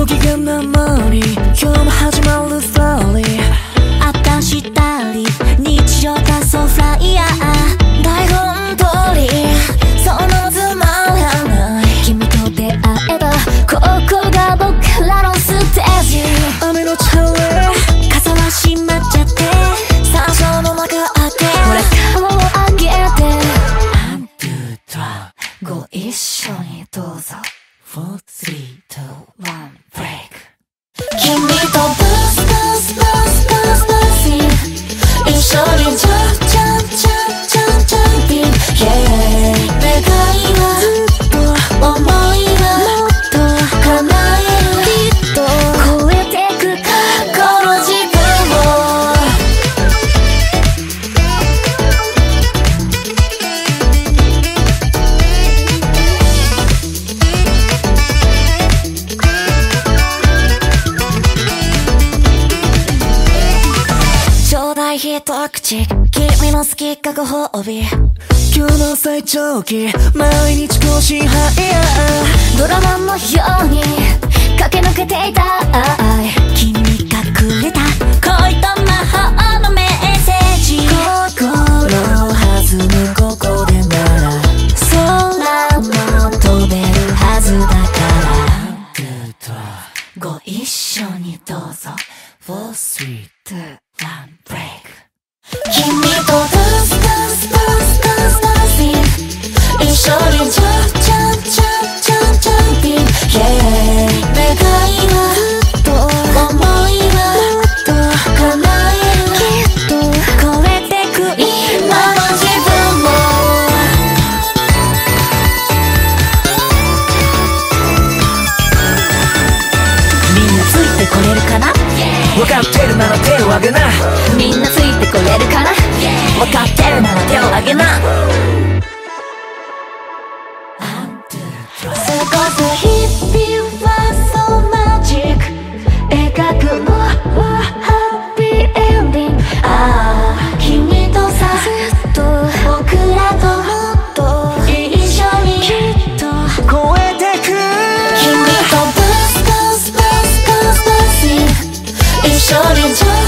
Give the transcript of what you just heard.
ご機嫌な間に今日も始まるストーリー。あたしたり日君とブスブスブスブスブスイン一緒にジャンい一口君の好きかご褒美今日の最長期毎日更新ハイヤードラマのように駆け抜けていた。愛君がくれた恋と魔法のメッセージ。心弾むここでなら空も飛べるはずだから。ご一緒にどうぞ。4, 3, 2分もみんなついてこれるかな？分かってるなら手を挙げな。みんなついてこれるかな？分かってるなら手を挙げなイン一